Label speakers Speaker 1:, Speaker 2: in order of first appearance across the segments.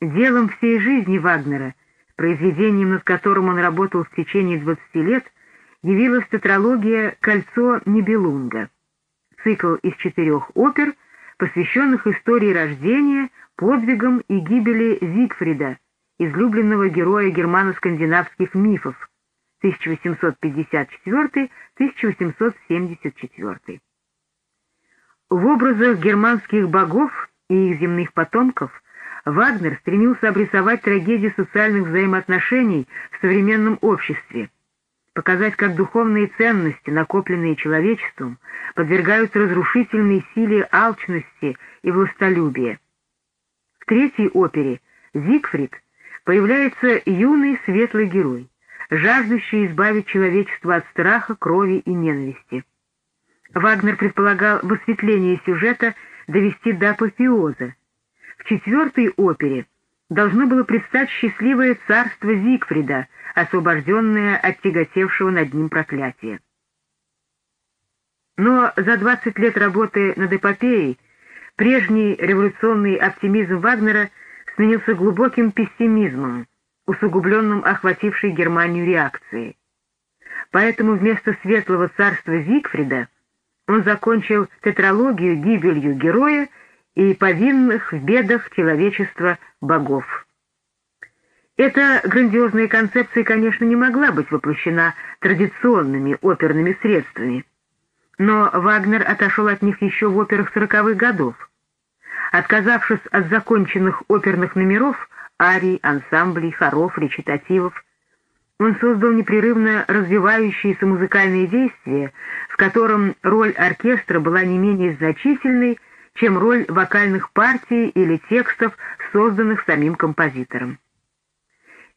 Speaker 1: Делом всей жизни Вагнера, произведением, над которым он работал в течение 20 лет, явилась тетралогия «Кольцо Нибелунга», цикл из четырех опер, посвященных истории рождения, подвигам и гибели Зигфрида, излюбленного героя германо-скандинавских мифов, 1854-1874. В образах германских богов и их земных потомков Вагнер стремился обрисовать трагедию социальных взаимоотношений в современном обществе, показать, как духовные ценности, накопленные человечеством, подвергаются разрушительной силе алчности и властолюбия. В третьей опере «Зигфрид» появляется юный светлый герой, жаждущий избавить человечество от страха, крови и ненависти. Вагнер предполагал в осветлении сюжета довести до апофеоза. В четвертой опере должно было предстать счастливое царство Зигфрида, освобожденное от тяготевшего над ним проклятия. Но за 20 лет работы над эпопеей прежний революционный оптимизм Вагнера сменился глубоким пессимизмом, усугубленным охватившей Германию реакцией. Поэтому вместо светлого царства Зигфрида он закончил тетралогию гибелью героя и повинных в бедах человечества богов. Эта грандиозная концепция, конечно, не могла быть воплощена традиционными оперными средствами, но Вагнер отошел от них еще в операх сороковых годов. Отказавшись от законченных оперных номеров, арий, ансамблей, хоров, речитативов, он создал непрерывно развивающиеся музыкальные действия, в котором роль оркестра была не менее значительной, чем роль вокальных партий или текстов, созданных самим композитором.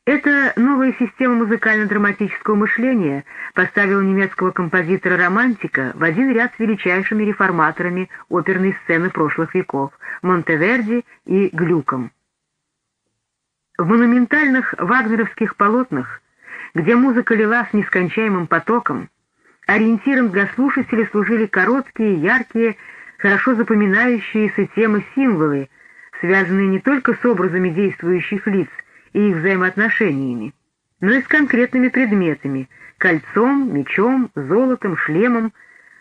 Speaker 1: Эта новая система музыкально-драматического мышления поставила немецкого композитора-романтика в один ряд с величайшими реформаторами оперной сцены прошлых веков — Монтеверди и Глюком. В монументальных вагнеровских полотнах где музыка лилась нескончаемым потоком, ориентиром для слушателей служили короткие, яркие, хорошо запоминающиеся темы-символы, связанные не только с образами действующих лиц и их взаимоотношениями, но и с конкретными предметами — кольцом, мечом, золотом, шлемом,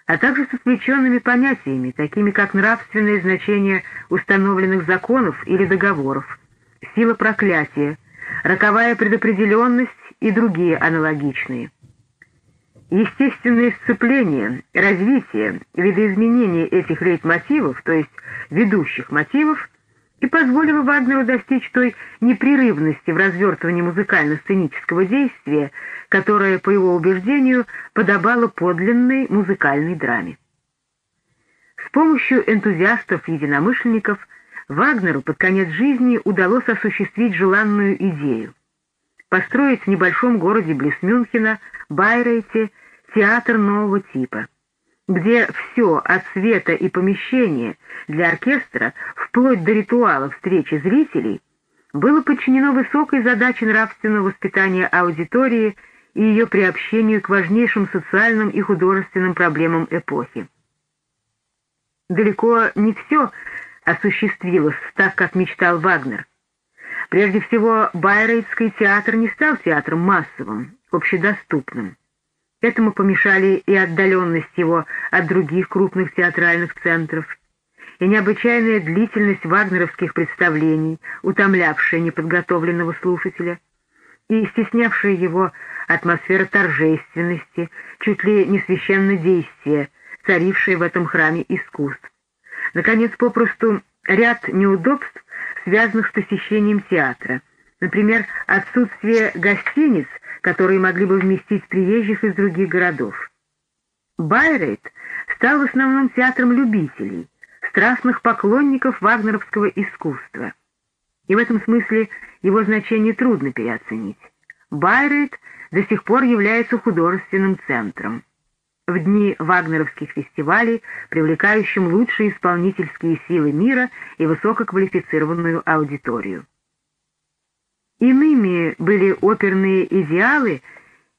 Speaker 1: а также со сплеченными понятиями, такими как нравственное значение установленных законов или договоров, сила проклятия, роковая предопределенность и другие аналогичные. Естественное сцепление, развитие, видоизменение этих лейтмотивов, то есть ведущих мотивов, и позволило Вагнеру достичь той непрерывности в развертывании музыкально-сценического действия, которая, по его убеждению, подобала подлинной музыкальной драме. С помощью энтузиастов-единомышленников Вагнеру под конец жизни удалось осуществить желанную идею построить в небольшом городе близ Мюнхена, Байрейте, театр нового типа, где все от света и помещения для оркестра, вплоть до ритуала встречи зрителей, было подчинено высокой задаче нравственного воспитания аудитории и ее приобщению к важнейшим социальным и художественным проблемам эпохи. Далеко не все осуществилось так, как мечтал Вагнер. Прежде всего, Байрейтский театр не стал театром массовым, общедоступным. Этому помешали и отдаленность его от других крупных театральных центров, и необычайная длительность вагнеровских представлений, утомлявшая неподготовленного слушателя, и стеснявшая его атмосфера торжественности, чуть ли не священнодействия, царившая в этом храме искусств. Наконец, попросту ряд неудобств, связанных с посещением театра. Например, отсутствие гостиниц, которые могли бы вместить приезжих из других городов. Байрейт стал в основном театром любителей, страстных поклонников вагнеровского искусства. И в этом смысле его значение трудно переоценить. Байрейт до сих пор является художественным центром в дни вагнеровских фестивалей, привлекающим лучшие исполнительские силы мира и высококвалифицированную аудиторию. Иными были оперные идеалы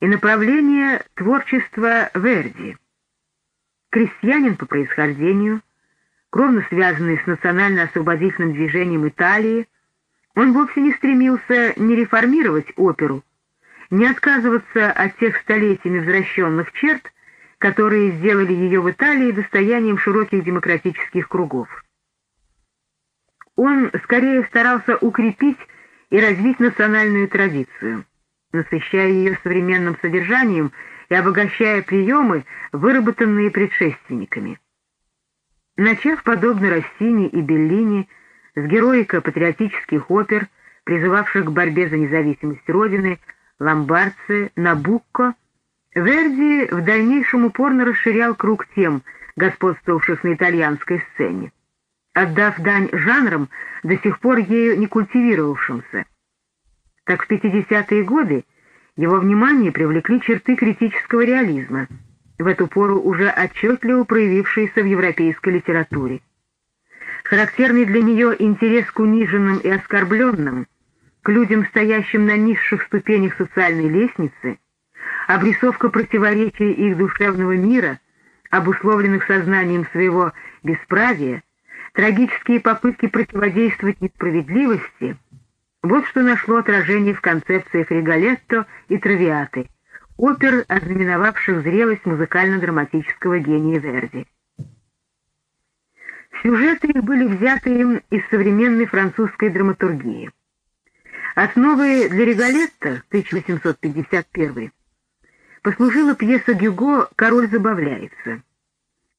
Speaker 1: и направления творчества Верди. Крестьянин по происхождению, кровно связанный с национально-освободительным движением Италии, Он вовсе не стремился не реформировать оперу, не отказываться от тех столетиями возвращенных черт, которые сделали ее в Италии достоянием широких демократических кругов. Он скорее старался укрепить и развить национальную традицию, насыщая ее современным содержанием и обогащая приемы, выработанные предшественниками. Начав, подобно Россини и Беллини, с героико-патриотических опер, призывавших к борьбе за независимость Родины, Ломбардцы, Набукко, Верди в дальнейшем упорно расширял круг тем, господствовавших на итальянской сцене, отдав дань жанрам, до сих пор ею не культивировавшимся. Так в 50-е годы его внимание привлекли черты критического реализма, в эту пору уже отчетливо проявившиеся в европейской литературе. Характерный для нее интерес к униженным и оскорбленным, к людям, стоящим на низших ступенях социальной лестницы, обрисовка противоречий их душевного мира, обусловленных сознанием своего бесправия, трагические попытки противодействовать несправедливости — вот что нашло отражение в концепциях Риголетто и Травиаты, опер, ознаменовавших зрелость музыкально-драматического гения Верди. Сюжеты их были взяты им из современной французской драматургии. Основой для Риголетто 1851 послужила пьеса Гюго «Король забавляется»,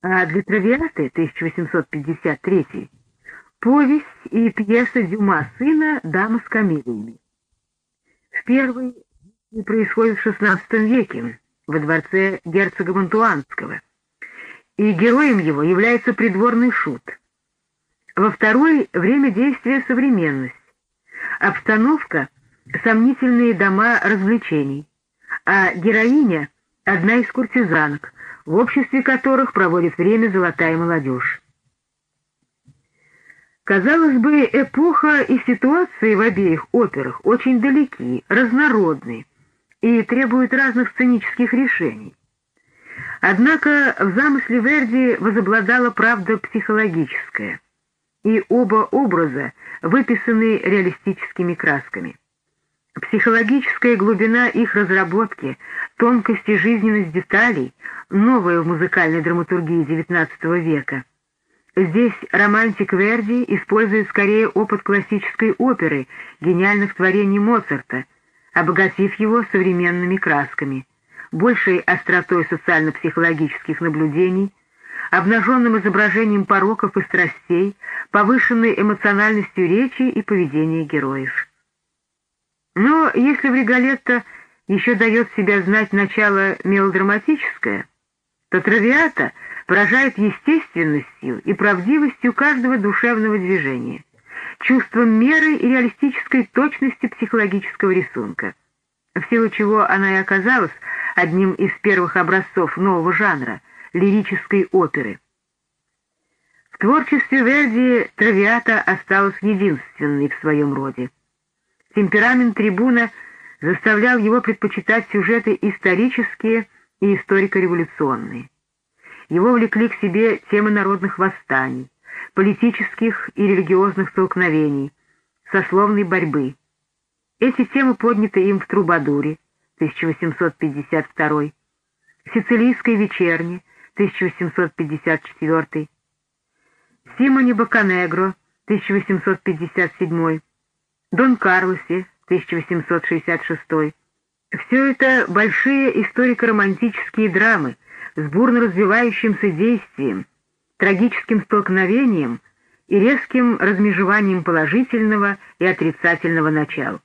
Speaker 1: а для Травиаты 1853 повесть и пьеса Дюма сына «Дама с камелиями». В первой происходит в XVI веке во дворце герцога Монтуанского, и героем его является придворный шут. Во второй — время действия современность, обстановка — сомнительные дома развлечений, а героиня — одна из куртизанок, в обществе которых проводит время золотая молодежь. Казалось бы, эпоха и ситуации в обеих операх очень далеки, разнородны и требуют разных сценических решений. Однако в замысле Верди возобладала правда психологическая, и оба образа выписаны реалистическими красками. Психологическая глубина их разработки, тонкость и жизненность деталей, новая в музыкальной драматургии XIX века — Здесь романтик Верди использует скорее опыт классической оперы, гениальных творений Моцарта, обогатив его современными красками, большей остротой социально-психологических наблюдений, обнаженным изображением пороков и страстей, повышенной эмоциональностью речи и поведения героев. Но если в Риголетто еще дает себя знать начало мелодраматическое, то Травиата — поражает естественностью и правдивостью каждого душевного движения, чувством меры и реалистической точности психологического рисунка, в силу чего она и оказалась одним из первых образцов нового жанра — лирической оперы. В творчестве Верди Травиата осталась единственной в своем роде. Темперамент трибуна заставлял его предпочитать сюжеты исторические и историко-революционные. Его влекли к себе темы народных восстаний, политических и религиозных столкновений, сословной борьбы. Эти темы подняты им в «Трубадуре» 1852, «Сицилийской вечерне» 1854, «Симоне Баканегро» 1857, «Дон Карлосе» 1866. Все это большие историко-романтические драмы, с бурно развивающимся действием, трагическим столкновением и резким размежеванием положительного и отрицательного начал.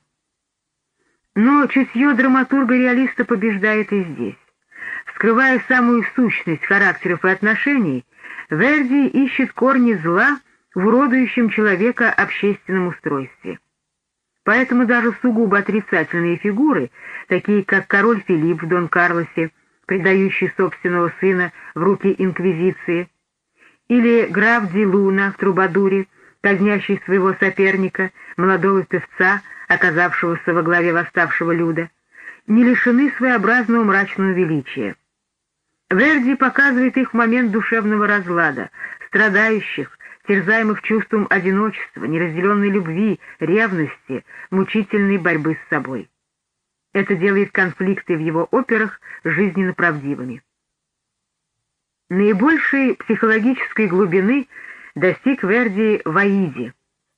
Speaker 1: Но чутье драматурга-реалиста побеждает и здесь. Вскрывая самую сущность характеров и отношений, Верди ищет корни зла в уродующем человека общественном устройстве. Поэтому даже сугубо отрицательные фигуры, такие как король Филипп в Дон Карлосе, предающий собственного сына в руки инквизиции, или граф Ди Луна в Трубадуре, казнящий своего соперника, молодого певца, оказавшегося во главе восставшего люда, не лишены своеобразного мрачного величия. Верди показывает их в момент душевного разлада, страдающих, терзаемых чувством одиночества, неразделенной любви, ревности, мучительной борьбы с собой. Это делает конфликты в его операх жизненно правдивыми. Наибольшей психологической глубины достиг Верди в «Аиде»,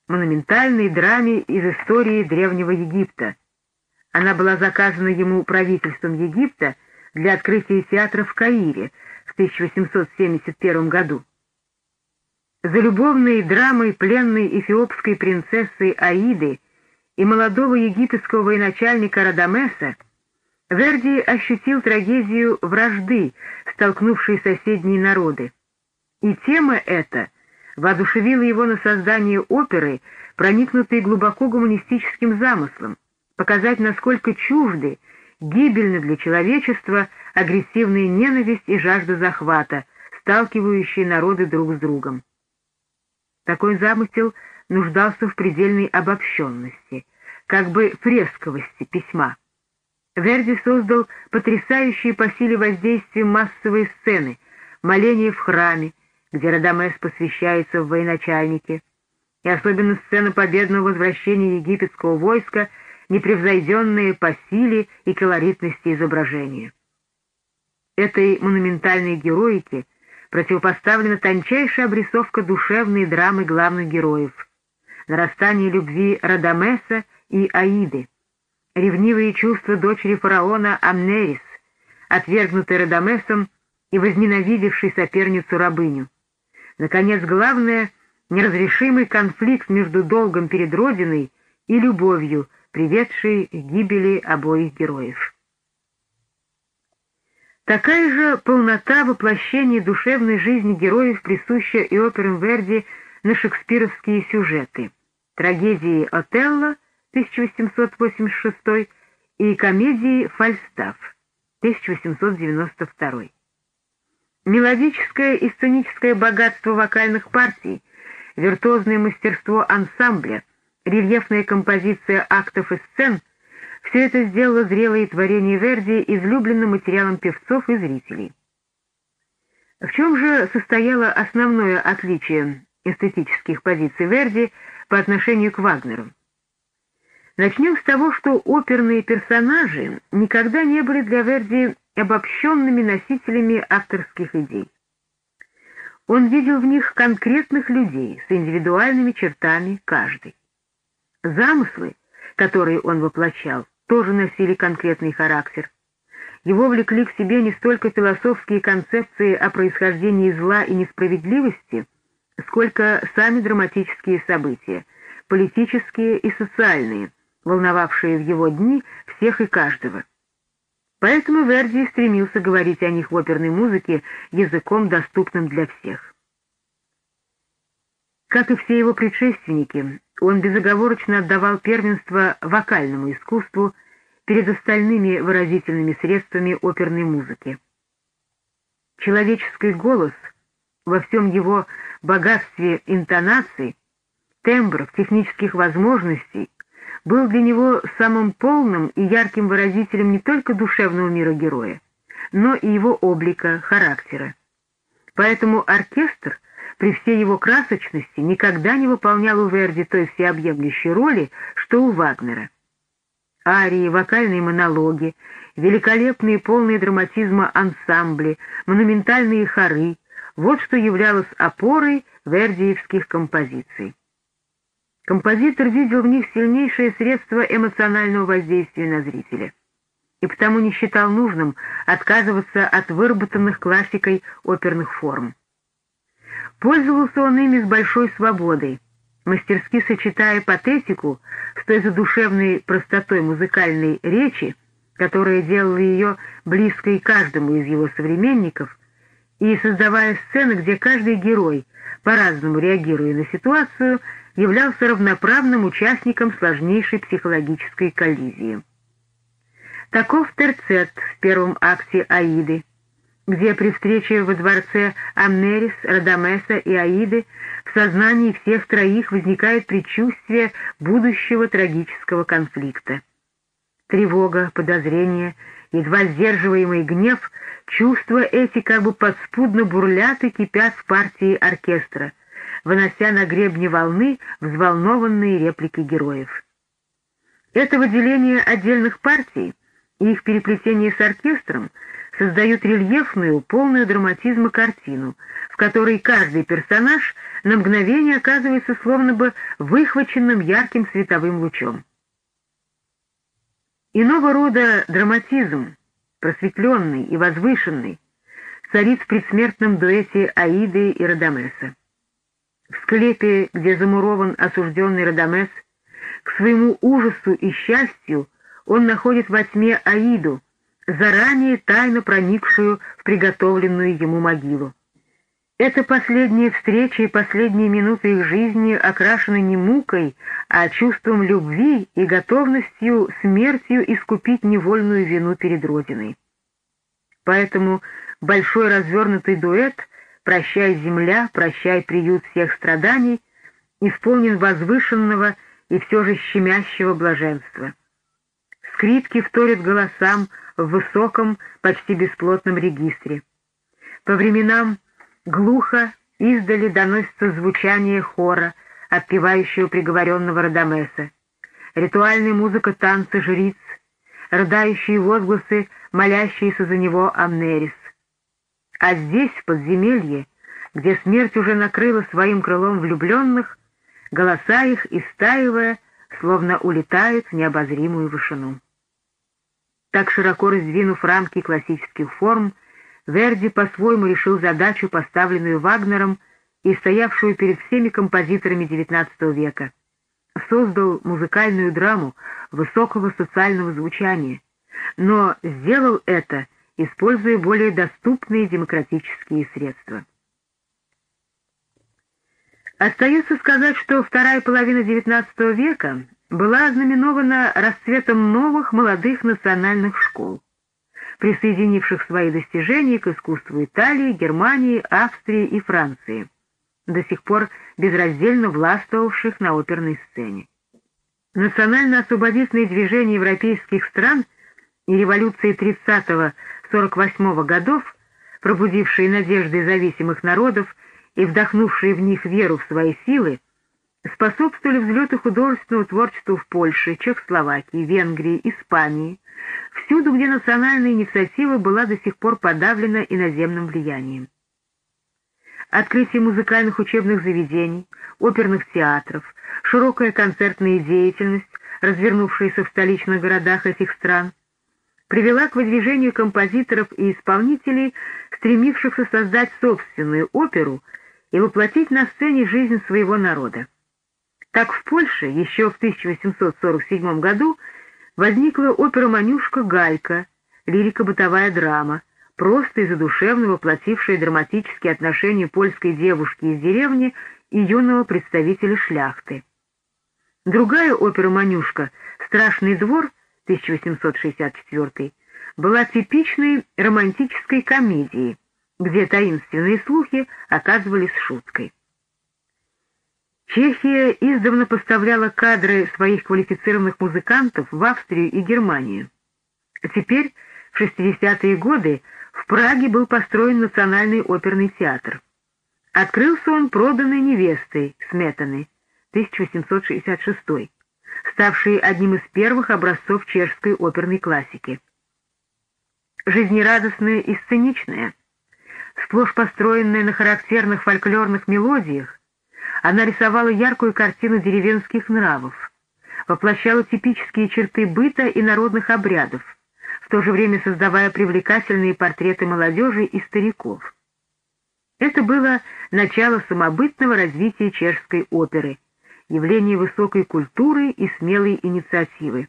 Speaker 1: монументальной драме из истории Древнего Египта. Она была заказана ему правительством Египта для открытия театра в Каире в 1871 году. За любовной драмой пленной эфиопской принцессы Аиды и молодого египетского военачальника Радамеса Верди ощутил трагедию вражды, столкнувшей соседние народы. И тема эта воодушевила его на создание оперы, проникнутой глубоко гуманистическим замыслом, показать, насколько чужды, гибельны для человечества агрессивная ненависть и жажда захвата, сталкивающие народы друг с другом. Такой замысел нуждался в предельной обобщенности, как бы фресковости письма. Верди создал потрясающие по силе воздействия массовые сцены, моление в храме, где Радамес посвящается в военачальнике, и особенно сцена победного возвращения египетского войска, непревзойденные по силе и колоритности изображения. Этой монументальной героике противопоставлена тончайшая обрисовка душевной драмы главных героев, нарастание любви Радамеса и Аиды, ревнивые чувства дочери фараона Амнерис, отвергнутой Радамесом и возненавидевшей соперницу-рабыню. Наконец, главное — неразрешимый конфликт между долгом перед Родиной и любовью, приведшей к гибели обоих героев. Такая же полнота воплощения душевной жизни героев присуща и операм Верди на шекспировские сюжеты. Трагедии «Отелло» 1886 и комедии «Фальстаф» 1892. Мелодическое и сценическое богатство вокальных партий, виртуозное мастерство ансамбля, рельефная композиция актов и сцен — все это сделало зрелые творения Верди излюбленным материалом певцов и зрителей. В чем же состояло основное отличие эстетических позиций Верди по отношению к Вагнеру? Начнем с того, что оперные персонажи никогда не были для Верди обобщенными носителями авторских идей. Он видел в них конкретных людей с индивидуальными чертами каждый. Замыслы, которые он воплощал, тоже носили конкретный характер. Его влекли к себе не столько философские концепции о происхождении зла и несправедливости, сколько сами драматические события, политические и социальные – волновавшие в его дни всех и каждого. Поэтому Верди стремился говорить о них в оперной музыке языком, доступным для всех. Как и все его предшественники, он безоговорочно отдавал первенство вокальному искусству перед остальными выразительными средствами оперной музыки. Человеческий голос во всем его богатстве интонаций, тембров, технических возможностей был для него самым полным и ярким выразителем не только душевного мира героя, но и его облика, характера. Поэтому оркестр при всей его красочности никогда не выполнял у Верди той всеобъемлющей роли, что у Вагнера. Арии, вокальные монологи, великолепные полные драматизма ансамбли, монументальные хоры — вот что являлось опорой вердиевских композиций. Композитор видел в них сильнейшее средство эмоционального воздействия на зрителя и потому не считал нужным отказываться от выработанных классикой оперных форм. Пользовался он ими с большой свободой, мастерски сочетая патетику с той задушевной простотой музыкальной речи, которая делала ее близкой каждому из его современников, и создавая сцены, где каждый герой, по-разному реагируя на ситуацию, являлся равноправным участником сложнейшей психологической коллизии. Таков терцет в первом акте «Аиды», где при встрече во дворце Амнерис, Радамеса и Аиды в сознании всех троих возникает предчувствие будущего трагического конфликта. Тревога, подозрение, едва сдерживаемый гнев, чувства эти как бы подспудно бурлят и кипят в партии оркестра — вынося на гребне волны взволнованные реплики героев. Это выделение отдельных партий и их переплетение с оркестром создают рельефную, полную драматизма картину, в которой каждый персонаж на мгновение оказывается словно бы выхваченным ярким световым лучом. Иного рода драматизм, просветленный и возвышенный, царит в предсмертном дуэте Аиды и Радамеса. В склепе, где замурован осужденный Радамес, к своему ужасу и счастью он находит во тьме Аиду, заранее тайно проникшую в приготовленную ему могилу. Эта последняя встреча и последние минуты их жизни окрашены не мукой, а чувством любви и готовностью смертью искупить невольную вину перед Родиной. Поэтому большой развернутый дуэт «Прощай, земля, прощай, приют всех страданий» исполнен возвышенного и все же щемящего блаженства. Скрипки вторят голосам в высоком, почти бесплотном регистре. По временам Глухо издали доносится звучание хора, отпевающего приговоренного Радамеса, ритуальная музыка танца жриц, рыдающие возгласы, молящиеся за него Амнерис. А здесь, в подземелье, где смерть уже накрыла своим крылом влюбленных, голоса их, истаивая, словно улетают в необозримую вышину. Так широко раздвинув рамки классических форм, Верди по-своему решил задачу, поставленную Вагнером и стоявшую перед всеми композиторами XIX века. Создал музыкальную драму высокого социального звучания, но сделал это, используя более доступные демократические средства. Остается сказать, что вторая половина XIX века была ознаменована расцветом новых молодых национальных школ присоединивших свои достижения к искусству Италии, Германии, Австрии и Франции, до сих пор безраздельно властвовавших на оперной сцене. Национально-освободительные движения европейских стран и революции 30-48 годов, пробудившие надежды зависимых народов и вдохнувшие в них веру в свои силы, способствовали взлету художественного творчества в Польше, Чехословакии, Венгрии, Испании, всюду, где национальная инициатива была до сих пор подавлена иноземным влиянием. Открытие музыкальных учебных заведений, оперных театров, широкая концертная деятельность, развернувшаяся в столичных городах этих стран, привела к выдвижению композиторов и исполнителей, стремившихся создать собственную оперу и воплотить на сцене жизнь своего народа. Так в Польше еще в 1847 году возникла опера «Манюшка Галька», лирико-бытовая драма, просто и задушевно воплотившая драматические отношения польской девушки из деревни и юного представителя шляхты. Другая опера «Манюшка» «Страшный двор» 1864 была типичной романтической комедией, где таинственные слухи оказывались шуткой. Чехия издавна поставляла кадры своих квалифицированных музыкантов в Австрию и Германию. Теперь, в 60-е годы, в Праге был построен Национальный оперный театр. Открылся он проданной невестой Сметаны, 1866 ставшей одним из первых образцов чешской оперной классики. Жизнерадостная и сценичная, сплошь построенная на характерных фольклорных мелодиях, она рисовала яркую картину деревенских нравов, воплощала типические черты быта и народных обрядов, в то же время создавая привлекательные портреты молодежи и стариков. Это было начало самобытного развития чешской оперы, явление высокой культуры и смелой инициативы.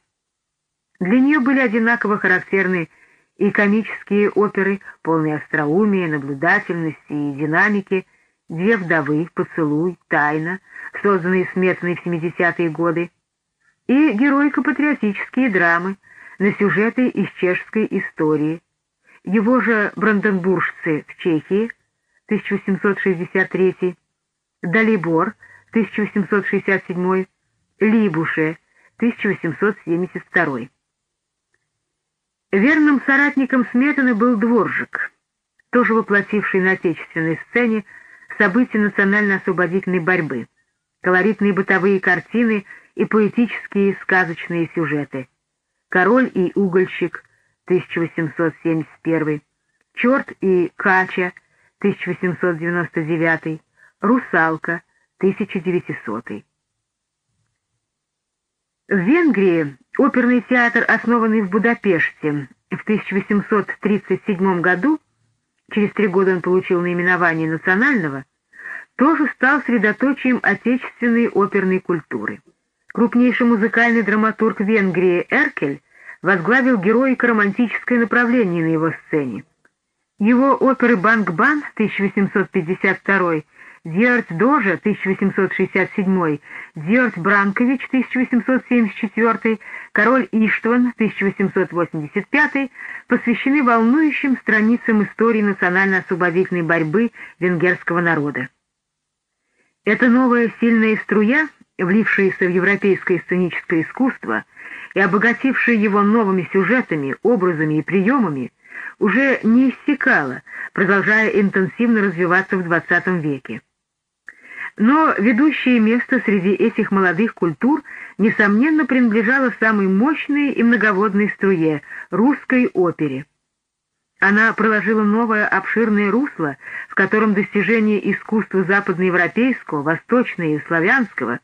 Speaker 1: Для нее были одинаково характерны и комические оперы, полные остроумия, наблюдательности и динамики, «Две вдовы», «Поцелуй», «Тайна», созданные Сметной в 70-е годы, и героико-патриотические драмы на сюжеты из чешской истории. Его же «Бранденбуржцы» в Чехии, 1863, «Далибор», 1867, «Либуше», 1872. Верным соратником Сметаны был Дворжик, тоже воплотивший на отечественной сцене события национально-освободительной борьбы, колоритные бытовые картины и поэтические сказочные сюжеты. «Король и угольщик» 1871, «Черт и Кача» 1899, «Русалка» 1900. В Венгрии оперный театр, основанный в Будапеште в 1837 году, через три года он получил наименование национального, тоже стал средоточием отечественной оперной культуры. Крупнейший музыкальный драматург Венгрии Эркель возглавил героико-романтическое направление на его сцене. Его оперы «Банк-Бан» 1852, «Дьердь Дожа» 1867, «Дьердь Бранкович» 1874, «Король Иштван» 1885 посвящены волнующим страницам истории национально-освободительной борьбы венгерского народа. Эта новая сильная струя, влившаяся в европейское сценическое искусство и обогатившая его новыми сюжетами, образами и приемами, уже не иссякала, продолжая интенсивно развиваться в XX веке. Но ведущее место среди этих молодых культур, несомненно, принадлежало самой мощной и многоводной струе — русской опере. Она проложила новое обширное русло, в котором достижения искусства западноевропейского, восточного и славянского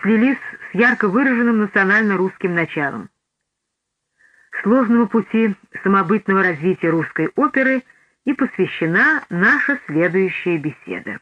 Speaker 1: слились с ярко выраженным национально-русским началом. Сложному пути самобытного развития русской оперы и посвящена наша следующая беседа.